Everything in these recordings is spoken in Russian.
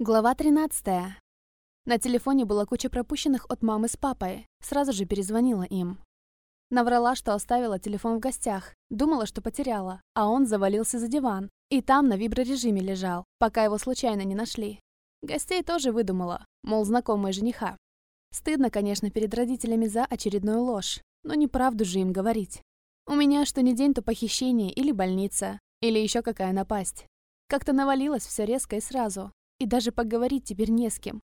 Глава 13. На телефоне была куча пропущенных от мамы с папой. Сразу же перезвонила им. Наврала, что оставила телефон в гостях. Думала, что потеряла. А он завалился за диван. И там на виброрежиме лежал, пока его случайно не нашли. Гостей тоже выдумала, мол, знакомая жениха. Стыдно, конечно, перед родителями за очередную ложь. Но неправду же им говорить. У меня что ни день, то похищение или больница. Или еще какая напасть. Как-то навалилось все резко и сразу. И даже поговорить теперь не с кем.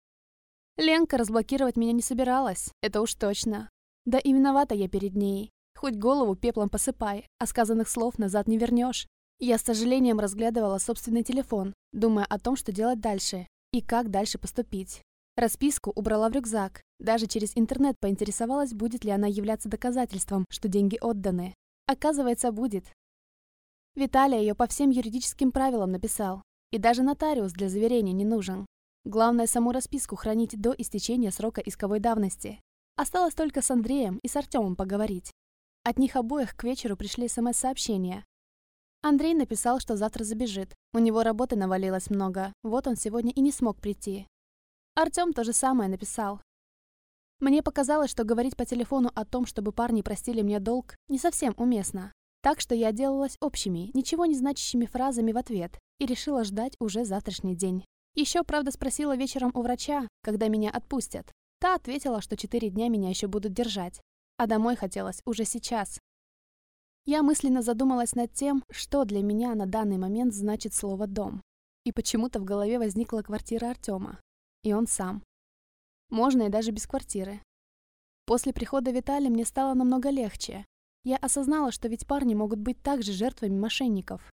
Ленка разблокировать меня не собиралась, это уж точно. Да и виновата я перед ней. Хоть голову пеплом посыпай, а сказанных слов назад не вернешь. Я с сожалением разглядывала собственный телефон, думая о том, что делать дальше и как дальше поступить. Расписку убрала в рюкзак. Даже через интернет поинтересовалась, будет ли она являться доказательством, что деньги отданы. Оказывается, будет. Виталий ее по всем юридическим правилам написал. И даже нотариус для заверения не нужен. Главное, саму расписку хранить до истечения срока исковой давности. Осталось только с Андреем и с Артемом поговорить. От них обоих к вечеру пришли СМС-сообщения. Андрей написал, что завтра забежит. У него работы навалилось много, вот он сегодня и не смог прийти. Артем то же самое написал. Мне показалось, что говорить по телефону о том, чтобы парни простили мне долг, не совсем уместно. Так что я делалась общими, ничего не значащими фразами в ответ и решила ждать уже завтрашний день. Еще, правда, спросила вечером у врача, когда меня отпустят. Та ответила, что четыре дня меня еще будут держать, а домой хотелось уже сейчас. Я мысленно задумалась над тем, что для меня на данный момент значит слово «дом». И почему-то в голове возникла квартира Артема. И он сам. Можно и даже без квартиры. После прихода Виталия мне стало намного легче. Я осознала, что ведь парни могут быть также жертвами мошенников.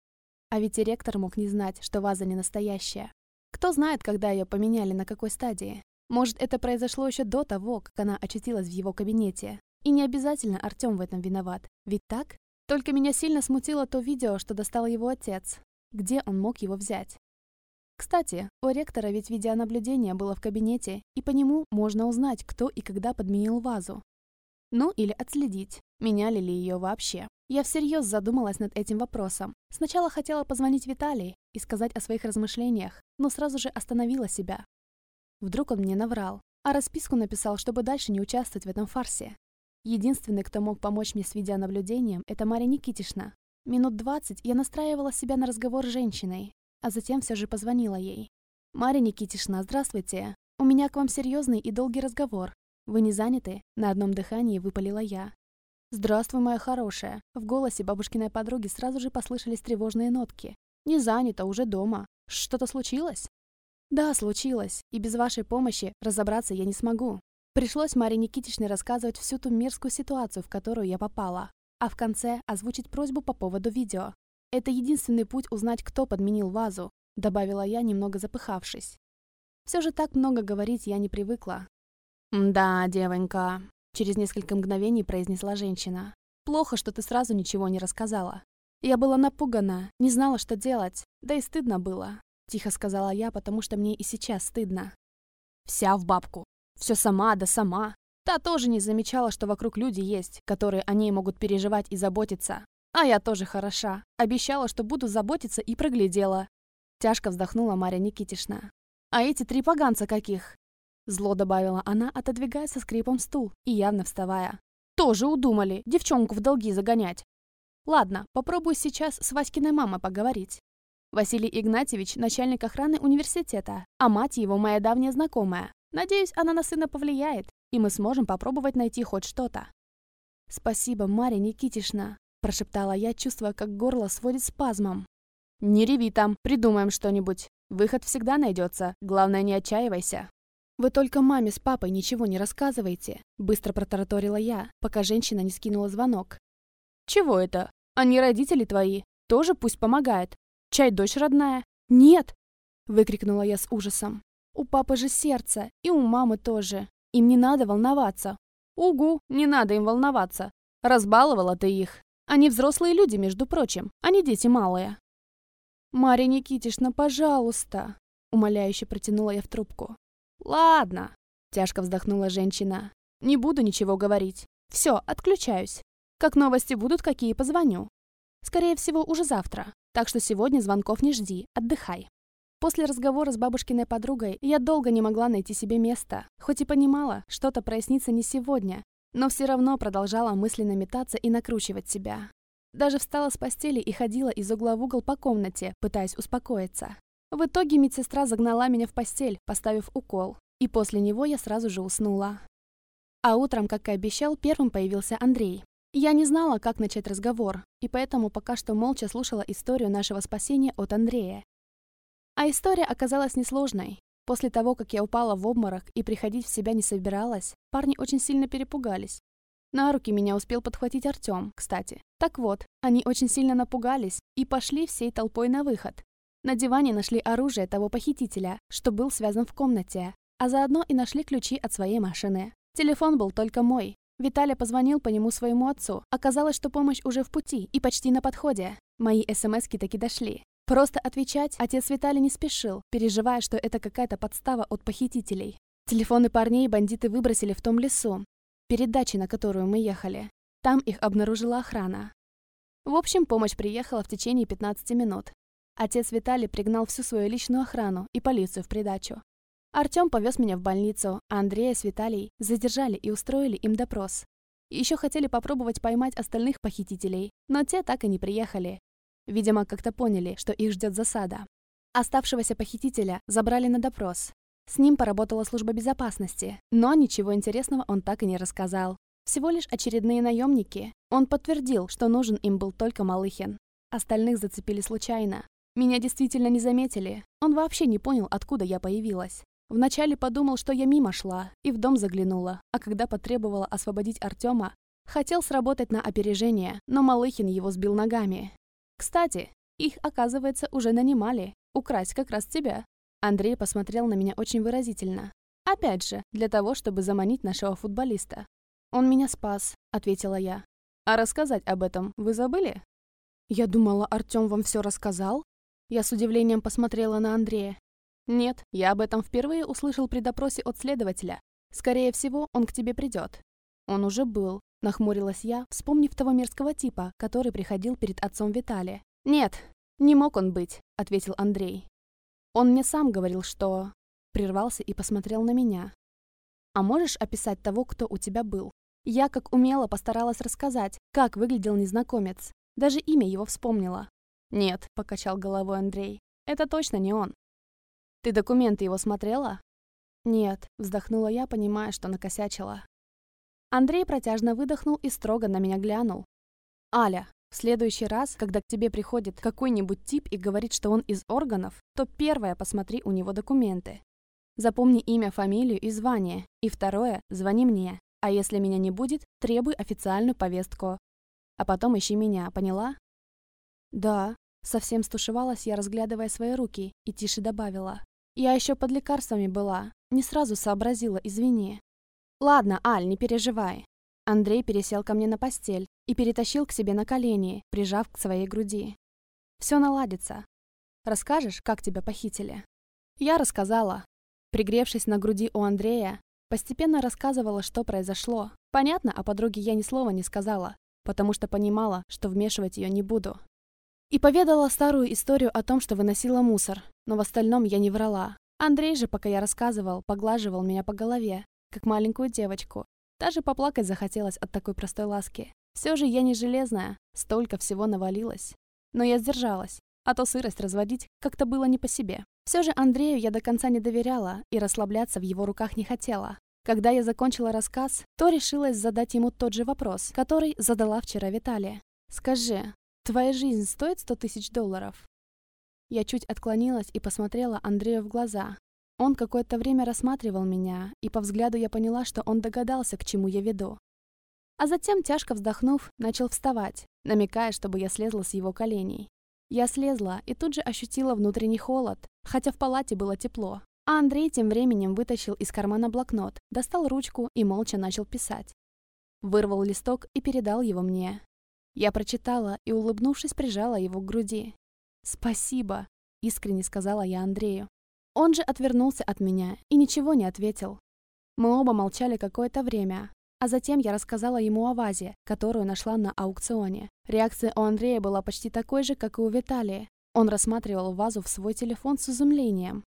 А ведь и ректор мог не знать, что ваза не настоящая. Кто знает, когда ее поменяли, на какой стадии. Может, это произошло еще до того, как она очутилась в его кабинете. И не обязательно Артем в этом виноват. Ведь так? Только меня сильно смутило то видео, что достал его отец. Где он мог его взять? Кстати, у ректора ведь видеонаблюдение было в кабинете, и по нему можно узнать, кто и когда подменил вазу. Ну или отследить, меняли ли ее вообще. Я всерьез задумалась над этим вопросом. Сначала хотела позвонить Виталий и сказать о своих размышлениях, но сразу же остановила себя. Вдруг он мне наврал, а расписку написал, чтобы дальше не участвовать в этом фарсе. Единственный, кто мог помочь мне с видеонаблюдением, это Мария Никитишна. Минут двадцать я настраивала себя на разговор с женщиной, а затем все же позвонила ей. «Мария Никитишна, здравствуйте. У меня к вам серьезный и долгий разговор. «Вы не заняты?» — на одном дыхании выпалила я. «Здравствуй, моя хорошая». В голосе бабушкиной подруги сразу же послышались тревожные нотки. «Не занята, уже дома. Что-то случилось?» «Да, случилось. И без вашей помощи разобраться я не смогу». Пришлось Марии Никитичне рассказывать всю ту мерзкую ситуацию, в которую я попала. А в конце озвучить просьбу по поводу видео. «Это единственный путь узнать, кто подменил вазу», добавила я, немного запыхавшись. Все же так много говорить я не привыкла, «Да, девонька», — через несколько мгновений произнесла женщина. «Плохо, что ты сразу ничего не рассказала. Я была напугана, не знала, что делать, да и стыдно было», — тихо сказала я, потому что мне и сейчас стыдно. «Вся в бабку. Все сама, да сама. Та тоже не замечала, что вокруг люди есть, которые о ней могут переживать и заботиться. А я тоже хороша. Обещала, что буду заботиться и проглядела». Тяжко вздохнула Марья Никитишна. «А эти три поганца каких? Зло добавила она, отодвигая со скрипом стул и явно вставая. «Тоже удумали девчонку в долги загонять. Ладно, попробую сейчас с Васькиной мамой поговорить. Василий Игнатьевич – начальник охраны университета, а мать его моя давняя знакомая. Надеюсь, она на сына повлияет, и мы сможем попробовать найти хоть что-то». «Спасибо, Марья Никитишна», – прошептала я, чувствуя, как горло сводит спазмом. «Не реви там, придумаем что-нибудь. Выход всегда найдется, главное не отчаивайся». «Вы только маме с папой ничего не рассказывайте», — быстро протараторила я, пока женщина не скинула звонок. «Чего это? Они родители твои. Тоже пусть помогает. Чай дочь родная?» «Нет!» — выкрикнула я с ужасом. «У папы же сердце, и у мамы тоже. Им не надо волноваться». «Угу, не надо им волноваться. Разбаловала ты их. Они взрослые люди, между прочим, а не дети малые». «Марья Никитишна, пожалуйста!» — умоляюще протянула я в трубку. «Ладно», — тяжко вздохнула женщина. «Не буду ничего говорить. Все, отключаюсь. Как новости будут, какие позвоню. Скорее всего, уже завтра. Так что сегодня звонков не жди, отдыхай». После разговора с бабушкиной подругой я долго не могла найти себе места, хоть и понимала, что-то прояснится не сегодня, но все равно продолжала мысленно метаться и накручивать себя. Даже встала с постели и ходила из угла в угол по комнате, пытаясь успокоиться. В итоге медсестра загнала меня в постель, поставив укол, и после него я сразу же уснула. А утром, как и обещал, первым появился Андрей. Я не знала, как начать разговор, и поэтому пока что молча слушала историю нашего спасения от Андрея. А история оказалась несложной. После того, как я упала в обморок и приходить в себя не собиралась, парни очень сильно перепугались. На руки меня успел подхватить Артем, кстати. Так вот, они очень сильно напугались и пошли всей толпой на выход. На диване нашли оружие того похитителя, что был связан в комнате, а заодно и нашли ключи от своей машины. Телефон был только мой. Виталий позвонил по нему своему отцу. Оказалось, что помощь уже в пути и почти на подходе. Мои смски таки дошли. Просто отвечать отец Виталий не спешил, переживая, что это какая-то подстава от похитителей. Телефоны парней бандиты выбросили в том лесу, перед дачей, на которую мы ехали. Там их обнаружила охрана. В общем, помощь приехала в течение 15 минут. Отец Виталий пригнал всю свою личную охрану и полицию в придачу. Артем повез меня в больницу, а Андрея с Виталий задержали и устроили им допрос. Еще хотели попробовать поймать остальных похитителей, но те так и не приехали, Видимо, как-то поняли, что их ждет засада. Оставшегося похитителя забрали на допрос. С ним поработала служба безопасности, но ничего интересного он так и не рассказал. Всего лишь очередные наемники. Он подтвердил, что нужен им был только Малыхин. Остальных зацепили случайно. Меня действительно не заметили. Он вообще не понял, откуда я появилась. Вначале подумал, что я мимо шла и в дом заглянула, а когда потребовала освободить Артема, хотел сработать на опережение, но Малыхин его сбил ногами. Кстати, их, оказывается, уже нанимали. Украсть как раз тебя. Андрей посмотрел на меня очень выразительно. Опять же, для того, чтобы заманить нашего футболиста. «Он меня спас», — ответила я. «А рассказать об этом вы забыли?» «Я думала, Артём вам все рассказал?» Я с удивлением посмотрела на Андрея. «Нет, я об этом впервые услышал при допросе от следователя. Скорее всего, он к тебе придет. Он уже был, Нахмурилась я, вспомнив того мерзкого типа, который приходил перед отцом Виталия. «Нет, не мог он быть», — ответил Андрей. «Он мне сам говорил, что...» Прервался и посмотрел на меня. «А можешь описать того, кто у тебя был?» Я, как умело, постаралась рассказать, как выглядел незнакомец. Даже имя его вспомнила. «Нет», — покачал головой Андрей, — «это точно не он». «Ты документы его смотрела?» «Нет», — вздохнула я, понимая, что накосячила. Андрей протяжно выдохнул и строго на меня глянул. «Аля, в следующий раз, когда к тебе приходит какой-нибудь тип и говорит, что он из органов, то первое посмотри у него документы. Запомни имя, фамилию и звание. И второе – звони мне. А если меня не будет, требуй официальную повестку. А потом ищи меня, поняла? Да. Совсем стушевалась я, разглядывая свои руки, и тише добавила. Я еще под лекарствами была. Не сразу сообразила, извини. «Ладно, Аль, не переживай». Андрей пересел ко мне на постель и перетащил к себе на колени, прижав к своей груди. «Все наладится. Расскажешь, как тебя похитили?» Я рассказала. Пригревшись на груди у Андрея, постепенно рассказывала, что произошло. Понятно, о подруге я ни слова не сказала, потому что понимала, что вмешивать ее не буду. И поведала старую историю о том, что выносила мусор, но в остальном я не врала. Андрей же, пока я рассказывал, поглаживал меня по голове, как маленькую девочку. Даже поплакать захотелось от такой простой ласки. Все же я не железная, столько всего навалилось. Но я сдержалась, а то сырость разводить как-то было не по себе. Все же Андрею я до конца не доверяла и расслабляться в его руках не хотела. Когда я закончила рассказ, то решилась задать ему тот же вопрос, который задала вчера Виталия. «Скажи, твоя жизнь стоит сто тысяч долларов?» Я чуть отклонилась и посмотрела Андрею в глаза, он какое-то время рассматривал меня, и по взгляду я поняла, что он догадался, к чему я веду. А затем, тяжко вздохнув, начал вставать, намекая, чтобы я слезла с его коленей. Я слезла и тут же ощутила внутренний холод, хотя в палате было тепло. А Андрей тем временем вытащил из кармана блокнот, достал ручку и молча начал писать. Вырвал листок и передал его мне. Я прочитала и, улыбнувшись, прижала его к груди. «Спасибо», — искренне сказала я Андрею. Он же отвернулся от меня и ничего не ответил. Мы оба молчали какое-то время, а затем я рассказала ему о вазе, которую нашла на аукционе. Реакция у Андрея была почти такой же, как и у Виталия. Он рассматривал вазу в свой телефон с изумлением.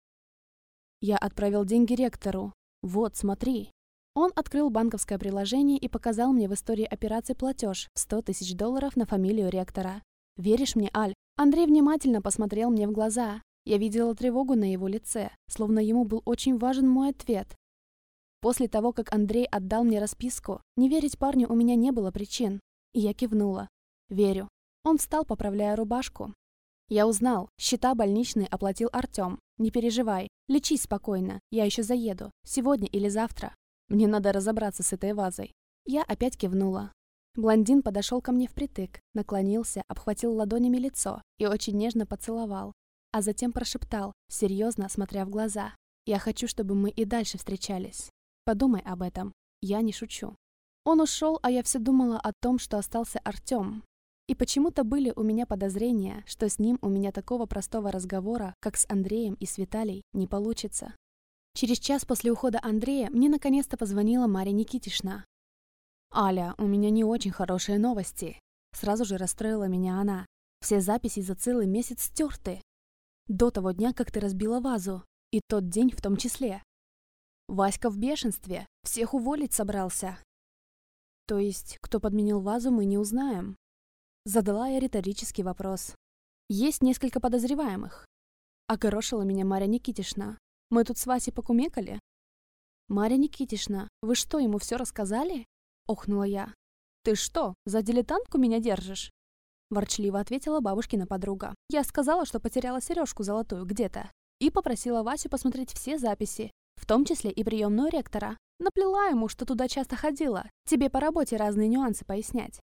«Я отправил деньги ректору. Вот, смотри». Он открыл банковское приложение и показал мне в истории операции платеж в 100 тысяч долларов на фамилию ректора. «Веришь мне, Аль?» Андрей внимательно посмотрел мне в глаза. Я видела тревогу на его лице, словно ему был очень важен мой ответ. После того, как Андрей отдал мне расписку, не верить парню у меня не было причин. И я кивнула. «Верю». Он встал, поправляя рубашку. Я узнал, счета больничные оплатил Артем. Не переживай, лечись спокойно, я еще заеду, сегодня или завтра. Мне надо разобраться с этой вазой. Я опять кивнула. Блондин подошел ко мне впритык, наклонился, обхватил ладонями лицо и очень нежно поцеловал, а затем прошептал, серьезно смотря в глаза. «Я хочу, чтобы мы и дальше встречались. Подумай об этом. Я не шучу». Он ушел, а я все думала о том, что остался Артем. И почему-то были у меня подозрения, что с ним у меня такого простого разговора, как с Андреем и с Виталий, не получится. Через час после ухода Андрея мне наконец-то позвонила Мария Никитишна. «Аля, у меня не очень хорошие новости». Сразу же расстроила меня она. Все записи за целый месяц стерты. До того дня, как ты разбила вазу. И тот день в том числе. Васька в бешенстве. Всех уволить собрался. То есть, кто подменил вазу, мы не узнаем. Задала я риторический вопрос. Есть несколько подозреваемых. Огорошила меня Марья Никитишна. Мы тут с Васей покумекали. Марья Никитишна, вы что, ему все рассказали? Охнула я. Ты что, за дилетантку меня держишь? Ворчливо ответила бабушкина подруга. Я сказала, что потеряла сережку золотую где-то. И попросила Васю посмотреть все записи, в том числе и приемную ректора. Наплела ему, что туда часто ходила. Тебе по работе разные нюансы пояснять.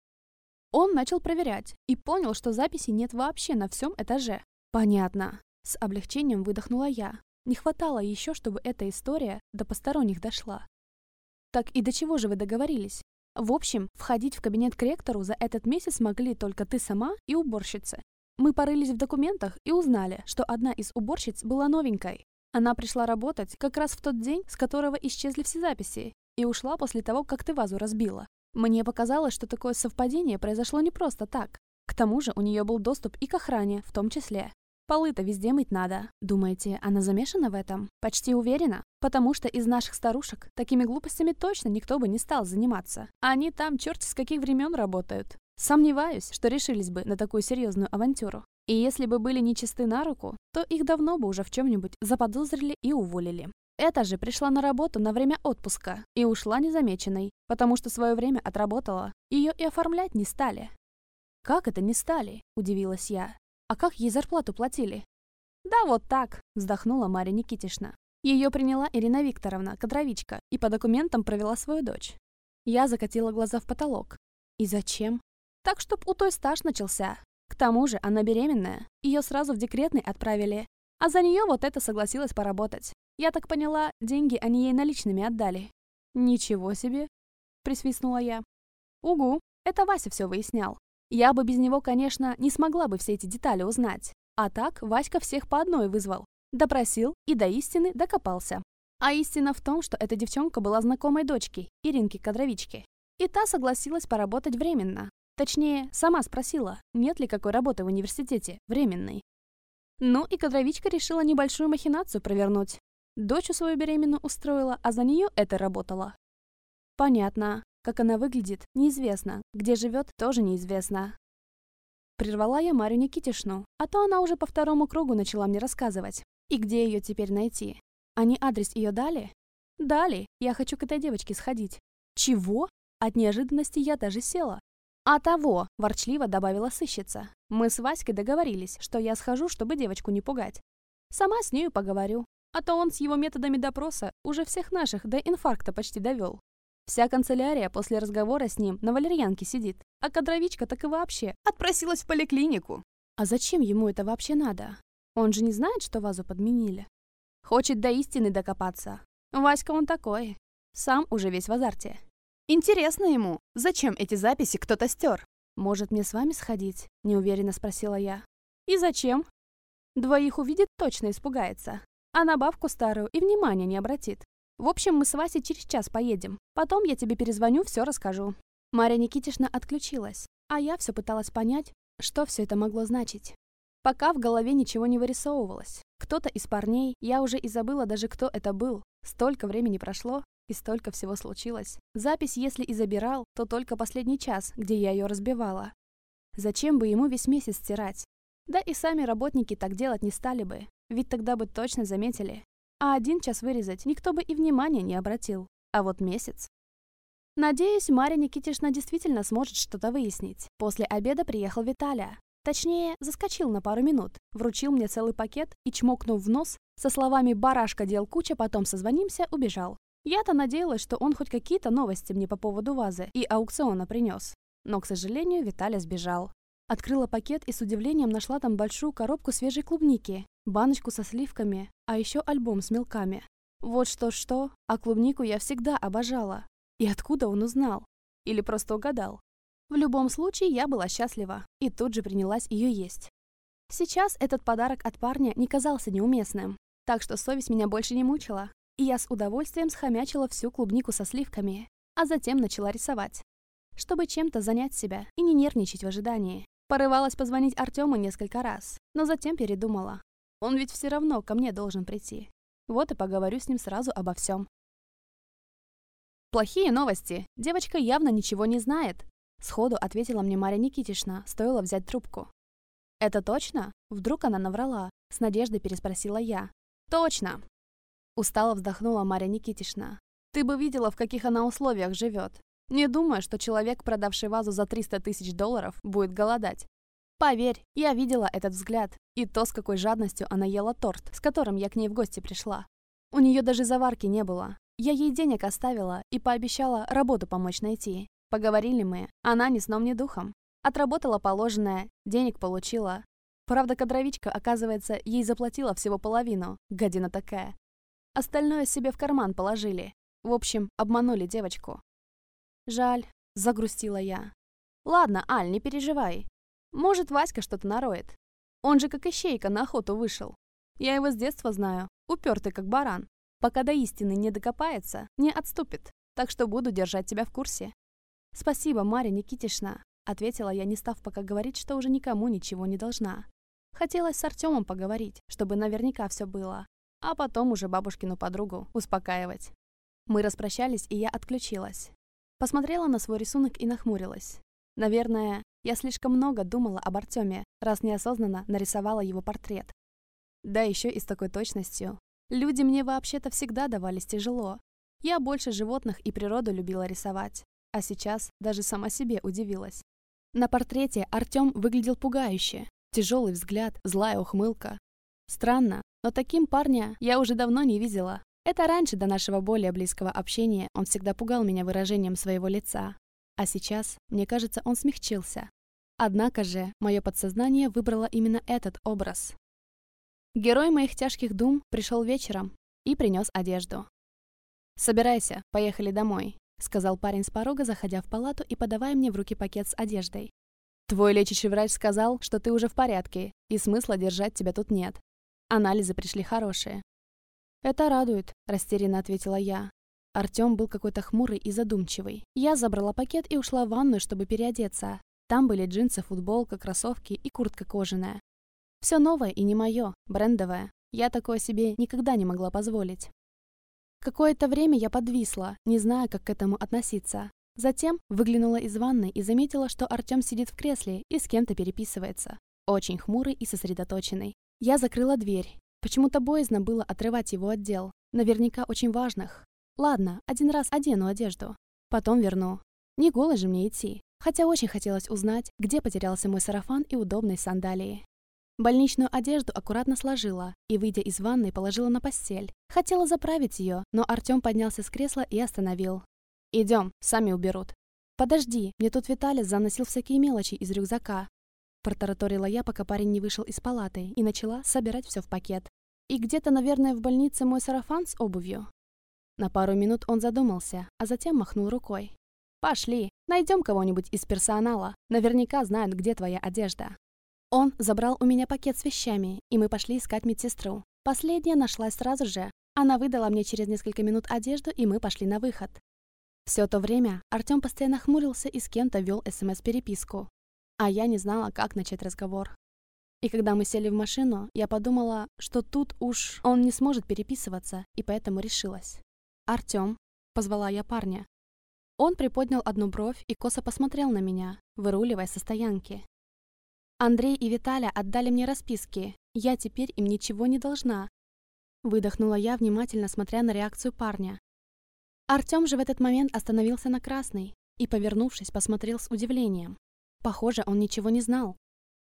Он начал проверять и понял, что записей нет вообще на всем этаже. Понятно. С облегчением выдохнула я. Не хватало еще, чтобы эта история до посторонних дошла. Так и до чего же вы договорились? В общем, входить в кабинет к ректору за этот месяц могли только ты сама и уборщица. Мы порылись в документах и узнали, что одна из уборщиц была новенькой. Она пришла работать как раз в тот день, с которого исчезли все записи, и ушла после того, как ты вазу разбила. Мне показалось, что такое совпадение произошло не просто так. К тому же у нее был доступ и к охране, в том числе. Полы-то везде мыть надо. Думаете, она замешана в этом? Почти уверена. Потому что из наших старушек такими глупостями точно никто бы не стал заниматься. Они там черти с каких времен работают. Сомневаюсь, что решились бы на такую серьезную авантюру. И если бы были нечисты на руку, то их давно бы уже в чем-нибудь заподозрили и уволили. Эта же пришла на работу на время отпуска и ушла незамеченной, потому что свое время отработала. Ее и оформлять не стали. «Как это не стали?» – удивилась я. «А как ей зарплату платили?» «Да вот так», – вздохнула Мария Никитишна. Ее приняла Ирина Викторовна, кадровичка, и по документам провела свою дочь. Я закатила глаза в потолок. И зачем? Так, чтоб у той стаж начался. К тому же она беременная. Ее сразу в декретный отправили. А за нее вот это согласилась поработать. Я так поняла, деньги они ей наличными отдали. Ничего себе, присвистнула я. Угу, это Вася все выяснял. Я бы без него, конечно, не смогла бы все эти детали узнать. А так Васька всех по одной вызвал. Допросил и до истины докопался. А истина в том, что эта девчонка была знакомой дочки, Иринки-кадровички. И та согласилась поработать временно. Точнее, сама спросила, нет ли какой работы в университете, временной. Ну и кадровичка решила небольшую махинацию провернуть. Дочь свою беременную устроила, а за нее это работало. Понятно. Как она выглядит, неизвестно. Где живет, тоже неизвестно. Прервала я Марию Никитишну, а то она уже по второму кругу начала мне рассказывать. И где ее теперь найти? Они адрес ее дали? Дали. Я хочу к этой девочке сходить. Чего? От неожиданности я даже села. «А того!» – ворчливо добавила сыщица. «Мы с Васькой договорились, что я схожу, чтобы девочку не пугать. Сама с нею поговорю. А то он с его методами допроса уже всех наших до инфаркта почти довел. Вся канцелярия после разговора с ним на валерьянке сидит, а кадровичка так и вообще отпросилась в поликлинику. А зачем ему это вообще надо? Он же не знает, что вазу подменили. Хочет до истины докопаться. Васька он такой. Сам уже весь в азарте. Интересно ему, зачем эти записи кто-то стер? Может, мне с вами сходить? Неуверенно спросила я. И зачем? Двоих увидит, точно испугается а на бабку старую и внимания не обратит. В общем, мы с Васей через час поедем. Потом я тебе перезвоню, все расскажу». Мария Никитишна отключилась, а я все пыталась понять, что все это могло значить. Пока в голове ничего не вырисовывалось. Кто-то из парней, я уже и забыла даже, кто это был. Столько времени прошло, и столько всего случилось. Запись, если и забирал, то только последний час, где я ее разбивала. Зачем бы ему весь месяц стирать? Да и сами работники так делать не стали бы, ведь тогда бы точно заметили. А один час вырезать никто бы и внимания не обратил. А вот месяц. Надеюсь, Марья Никитишна действительно сможет что-то выяснить. После обеда приехал Виталя. Точнее, заскочил на пару минут, вручил мне целый пакет и, чмокнув в нос, со словами «барашка дел куча, потом созвонимся», убежал. Я-то надеялась, что он хоть какие-то новости мне по поводу вазы и аукциона принес. Но, к сожалению, Виталя сбежал. Открыла пакет и с удивлением нашла там большую коробку свежей клубники, баночку со сливками, а еще альбом с мелками. Вот что-что, а клубнику я всегда обожала. И откуда он узнал? Или просто угадал? В любом случае, я была счастлива и тут же принялась ее есть. Сейчас этот подарок от парня не казался неуместным, так что совесть меня больше не мучила, и я с удовольствием схомячила всю клубнику со сливками, а затем начала рисовать, чтобы чем-то занять себя и не нервничать в ожидании. Порывалась позвонить Артему несколько раз, но затем передумала. Он ведь все равно ко мне должен прийти. Вот и поговорю с ним сразу обо всем. Плохие новости. Девочка явно ничего не знает. Сходу ответила мне Марья Никитишна, стоило взять трубку. «Это точно?» Вдруг она наврала. С надеждой переспросила я. «Точно!» Устало вздохнула Марья Никитишна. «Ты бы видела, в каких она условиях живет. Не думаю, что человек, продавший вазу за 300 тысяч долларов, будет голодать. Поверь, я видела этот взгляд и то, с какой жадностью она ела торт, с которым я к ней в гости пришла. У нее даже заварки не было. Я ей денег оставила и пообещала работу помочь найти. Поговорили мы, она ни сном, ни духом. Отработала положенное, денег получила. Правда, кадровичка, оказывается, ей заплатила всего половину, гадина такая. Остальное себе в карман положили. В общем, обманули девочку. Жаль, загрустила я. Ладно, Аль, не переживай. Может, Васька что-то нароет. Он же как ищейка на охоту вышел. Я его с детства знаю, упертый как баран. Пока до истины не докопается, не отступит. Так что буду держать тебя в курсе. «Спасибо, Марья Никитишна», — ответила я, не став пока говорить, что уже никому ничего не должна. Хотелось с Артемом поговорить, чтобы наверняка все было, а потом уже бабушкину подругу успокаивать. Мы распрощались, и я отключилась. Посмотрела на свой рисунок и нахмурилась. Наверное, я слишком много думала об Артеме, раз неосознанно нарисовала его портрет. Да еще и с такой точностью. Люди мне вообще-то всегда давались тяжело. Я больше животных и природу любила рисовать. А сейчас даже сама себе удивилась. На портрете Артём выглядел пугающе. Тяжелый взгляд, злая ухмылка. Странно, но таким парня я уже давно не видела. Это раньше до нашего более близкого общения он всегда пугал меня выражением своего лица. А сейчас, мне кажется, он смягчился. Однако же, мое подсознание выбрало именно этот образ. Герой моих тяжких дум пришел вечером и принес одежду. «Собирайся, поехали домой», — сказал парень с порога, заходя в палату и подавая мне в руки пакет с одеждой. «Твой лечащий врач сказал, что ты уже в порядке, и смысла держать тебя тут нет. Анализы пришли хорошие». «Это радует», — растерянно ответила я. Артём был какой-то хмурый и задумчивый. Я забрала пакет и ушла в ванную, чтобы переодеться. Там были джинсы, футболка, кроссовки и куртка кожаная. Все новое и не мое, брендовое. Я такое себе никогда не могла позволить. Какое-то время я подвисла, не зная, как к этому относиться. Затем выглянула из ванной и заметила, что Артём сидит в кресле и с кем-то переписывается. Очень хмурый и сосредоточенный. Я закрыла дверь. Почему-то боязно было отрывать его от дел. Наверняка очень важных. Ладно, один раз одену одежду. Потом верну. Не голой же мне идти. Хотя очень хотелось узнать, где потерялся мой сарафан и удобные сандалии. Больничную одежду аккуратно сложила и, выйдя из ванной, положила на постель. Хотела заправить ее, но Артем поднялся с кресла и остановил. «Идем, сами уберут». «Подожди, мне тут Виталий заносил всякие мелочи из рюкзака». Протараторила я, пока парень не вышел из палаты, и начала собирать все в пакет. И где-то, наверное, в больнице мой сарафан с обувью. На пару минут он задумался, а затем махнул рукой. «Пошли, найдем кого-нибудь из персонала. Наверняка знают, где твоя одежда». Он забрал у меня пакет с вещами, и мы пошли искать медсестру. Последняя нашлась сразу же. Она выдала мне через несколько минут одежду, и мы пошли на выход. Все то время Артем постоянно хмурился и с кем-то вел СМС-переписку. А я не знала, как начать разговор. И когда мы сели в машину, я подумала, что тут уж он не сможет переписываться, и поэтому решилась. «Артём», — позвала я парня. Он приподнял одну бровь и косо посмотрел на меня, выруливая со стоянки. «Андрей и Виталя отдали мне расписки. Я теперь им ничего не должна». Выдохнула я, внимательно смотря на реакцию парня. Артём же в этот момент остановился на красной и, повернувшись, посмотрел с удивлением. Похоже, он ничего не знал.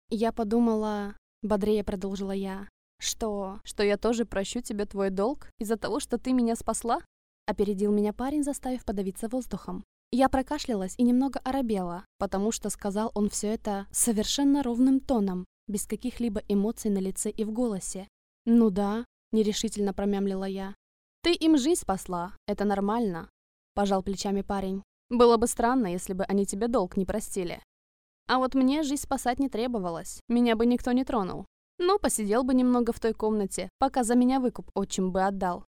Я подумала, бодрее продолжила я, что... Что я тоже прощу тебе твой долг из-за того, что ты меня спасла? Опередил меня парень, заставив подавиться воздухом. Я прокашлялась и немного оробела, потому что сказал он все это совершенно ровным тоном, без каких-либо эмоций на лице и в голосе. «Ну да», — нерешительно промямлила я. «Ты им жизнь спасла, это нормально», — пожал плечами парень. «Было бы странно, если бы они тебе долг не простили. А вот мне жизнь спасать не требовалось, меня бы никто не тронул. Ну, посидел бы немного в той комнате, пока за меня выкуп отчим бы отдал.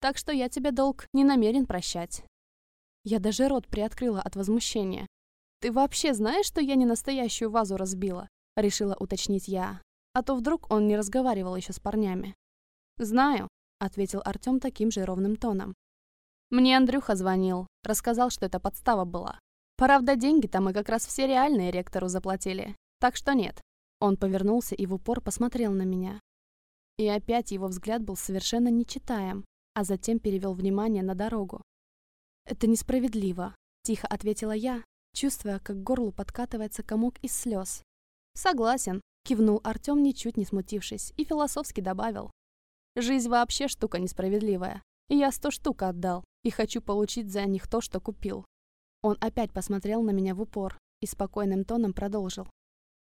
Так что я тебе долг не намерен прощать. Я даже рот приоткрыла от возмущения. «Ты вообще знаешь, что я не настоящую вазу разбила?» Решила уточнить я. А то вдруг он не разговаривал еще с парнями. «Знаю», — ответил Артем таким же ровным тоном. «Мне Андрюха звонил, рассказал, что это подстава была. Правда, деньги-то мы как раз все реальные ректору заплатили. Так что нет. Он повернулся и в упор посмотрел на меня. И опять его взгляд был совершенно нечитаем, а затем перевел внимание на дорогу. «Это несправедливо», — тихо ответила я, чувствуя, как к горлу подкатывается комок из слез. «Согласен», — кивнул Артем, ничуть не смутившись, и философски добавил. «Жизнь вообще штука несправедливая. Я сто штук отдал, и хочу получить за них то, что купил. Он опять посмотрел на меня в упор и спокойным тоном продолжил.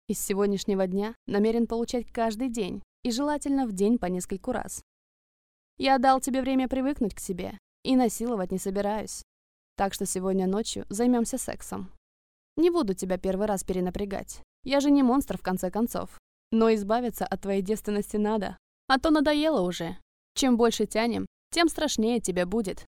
«Из сегодняшнего дня намерен получать каждый день, и желательно в день по нескольку раз. Я дал тебе время привыкнуть к себе, и насиловать не собираюсь. Так что сегодня ночью займемся сексом. Не буду тебя первый раз перенапрягать. Я же не монстр, в конце концов. Но избавиться от твоей девственности надо. А то надоело уже. Чем больше тянем, тем страшнее тебе будет.